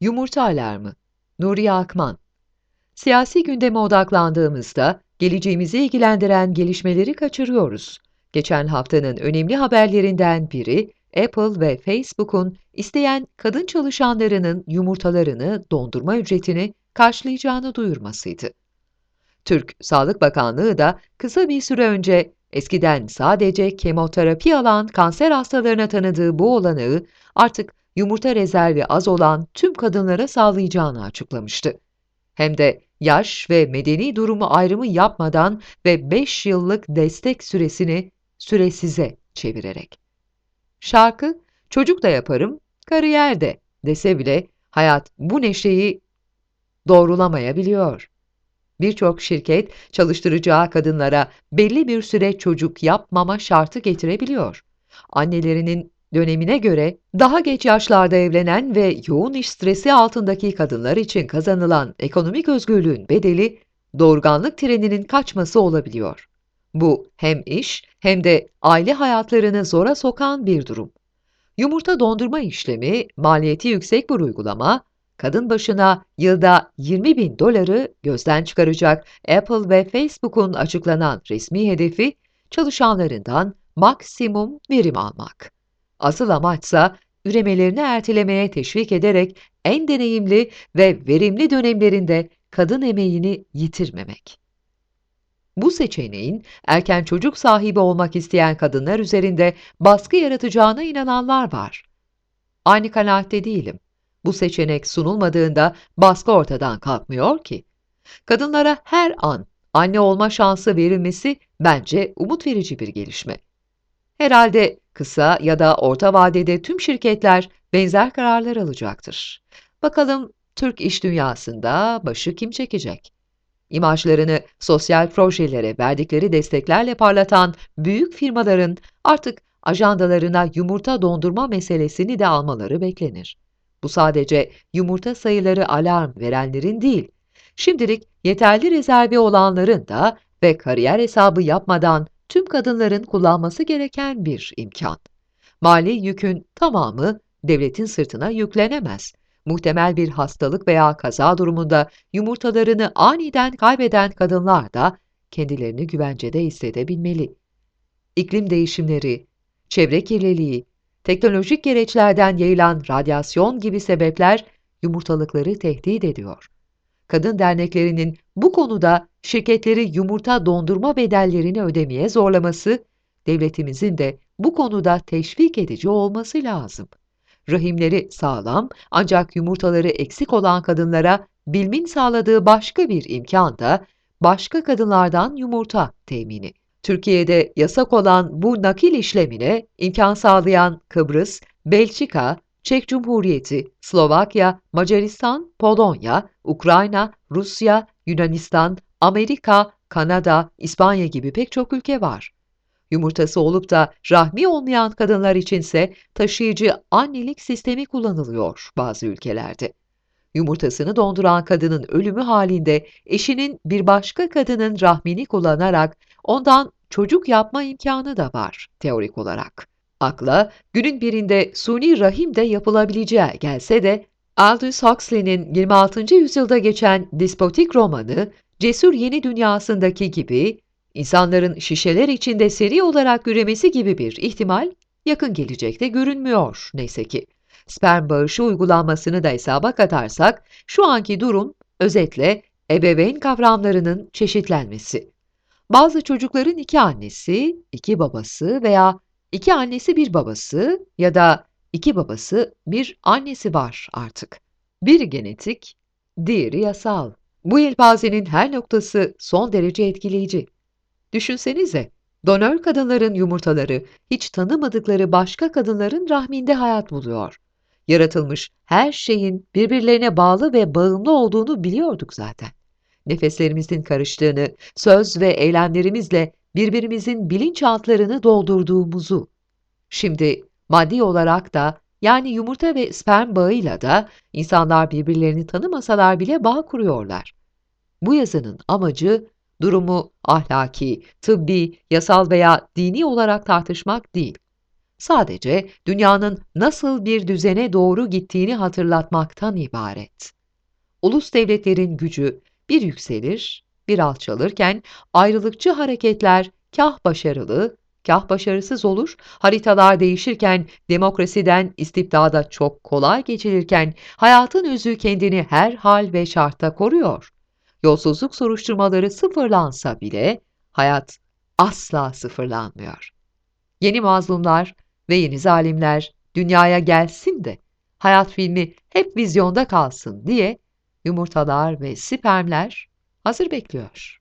Yumurta alarmı. Nuriye Akman. Siyasi gündeme odaklandığımızda geleceğimizi ilgilendiren gelişmeleri kaçırıyoruz. Geçen haftanın önemli haberlerinden biri Apple ve Facebook'un isteyen kadın çalışanlarının yumurtalarını, dondurma ücretini karşılayacağını duyurmasıydı. Türk Sağlık Bakanlığı da kısa bir süre önce eskiden sadece kemoterapi alan kanser hastalarına tanıdığı bu olanağı artık yumurta rezervi az olan tüm kadınlara sağlayacağını açıklamıştı. Hem de yaş ve medeni durumu ayrımı yapmadan ve 5 yıllık destek süresini süresize çevirerek. Şarkı, çocuk da yaparım, kariyer de dese bile hayat bu neşeyi doğrulamayabiliyor. Birçok şirket çalıştıracağı kadınlara belli bir süre çocuk yapmama şartı getirebiliyor. Annelerinin dönemine göre daha geç yaşlarda evlenen ve yoğun iş stresi altındaki kadınlar için kazanılan ekonomik özgürlüğün bedeli doğurganlık treninin kaçması olabiliyor. Bu hem iş hem de aile hayatlarını zora sokan bir durum. Yumurta dondurma işlemi maliyeti yüksek bir uygulama, kadın başına yılda 20 bin doları gözden çıkaracak Apple ve Facebook'un açıklanan resmi hedefi çalışanlarından maksimum verim almak. Asıl amaçsa üremelerini ertelemeye teşvik ederek en deneyimli ve verimli dönemlerinde kadın emeğini yitirmemek. Bu seçeneğin erken çocuk sahibi olmak isteyen kadınlar üzerinde baskı yaratacağına inananlar var. Aynı kanaatte değilim. Bu seçenek sunulmadığında baskı ortadan kalkmıyor ki. Kadınlara her an anne olma şansı verilmesi bence umut verici bir gelişme. Herhalde kısa ya da orta vadede tüm şirketler benzer kararlar alacaktır. Bakalım Türk iş dünyasında başı kim çekecek? İmajlarını sosyal projelere verdikleri desteklerle parlatan büyük firmaların artık ajandalarına yumurta dondurma meselesini de almaları beklenir. Bu sadece yumurta sayıları alarm verenlerin değil, şimdilik yeterli rezervi olanların da ve kariyer hesabı yapmadan tüm kadınların kullanması gereken bir imkan. Mali yükün tamamı devletin sırtına yüklenemez. Muhtemel bir hastalık veya kaza durumunda yumurtalarını aniden kaybeden kadınlar da kendilerini güvencede hissedebilmeli. İklim değişimleri, çevre kirliliği, teknolojik gereçlerden yayılan radyasyon gibi sebepler yumurtalıkları tehdit ediyor. Kadın derneklerinin bu konuda şirketleri yumurta dondurma bedellerini ödemeye zorlaması, devletimizin de bu konuda teşvik edici olması lazım. Rahimleri sağlam ancak yumurtaları eksik olan kadınlara bilmin sağladığı başka bir imkan da başka kadınlardan yumurta temini. Türkiye'de yasak olan bu nakil işlemine imkan sağlayan Kıbrıs, Belçika, Çek Cumhuriyeti, Slovakya, Macaristan, Polonya, Ukrayna, Rusya, Yunanistan, Amerika, Kanada, İspanya gibi pek çok ülke var. Yumurtası olup da rahmi olmayan kadınlar içinse taşıyıcı annelik sistemi kullanılıyor bazı ülkelerde. Yumurtasını donduran kadının ölümü halinde eşinin bir başka kadının rahmini kullanarak ondan çocuk yapma imkanı da var teorik olarak. Akla günün birinde suni rahim de yapılabileceği gelse de Aldous Huxley'nin 26. yüzyılda geçen despotik romanı Cesur Yeni Dünyası'ndaki gibi insanların şişeler içinde seri olarak üremesi gibi bir ihtimal yakın gelecekte görünmüyor neyse ki. Sperm bağışı uygulanmasını da hesaba katarsak şu anki durum özetle ebeveyn kavramlarının çeşitlenmesi. Bazı çocukların iki annesi, iki babası veya iki annesi bir babası ya da iki babası bir annesi var artık. Biri genetik, diğeri yasal. Bu yelpazenin her noktası son derece etkileyici. Düşünsenize, donör kadınların yumurtaları hiç tanımadıkları başka kadınların rahminde hayat buluyor. Yaratılmış her şeyin birbirlerine bağlı ve bağımlı olduğunu biliyorduk zaten. Nefeslerimizin karıştığını, söz ve eylemlerimizle birbirimizin bilinçaltlarını doldurduğumuzu. Şimdi maddi olarak da yani yumurta ve sperm bağıyla da insanlar birbirlerini tanımasalar bile bağ kuruyorlar. Bu yazının amacı durumu ahlaki, tıbbi, yasal veya dini olarak tartışmak değil. sadece dünyanın nasıl bir düzene doğru gittiğini hatırlatmaktan ibaret. Ulus devletlerin gücü bir yükselir, bir alçalırken ayrılıkçı hareketler kah başarılı, kah başarısız olur, haritalar değişirken demokrasiden istibdada çok kolay geçilirken hayatın özü kendini her hal ve şartta koruyor. Yolsuzluk soruşturmaları sıfırlansa bile hayat asla sıfırlanmıyor. Yeni mazlumlar ve yeni zalimler dünyaya gelsin de hayat filmi hep vizyonda kalsın diye yumurtalar ve spermler hazır bekliyor.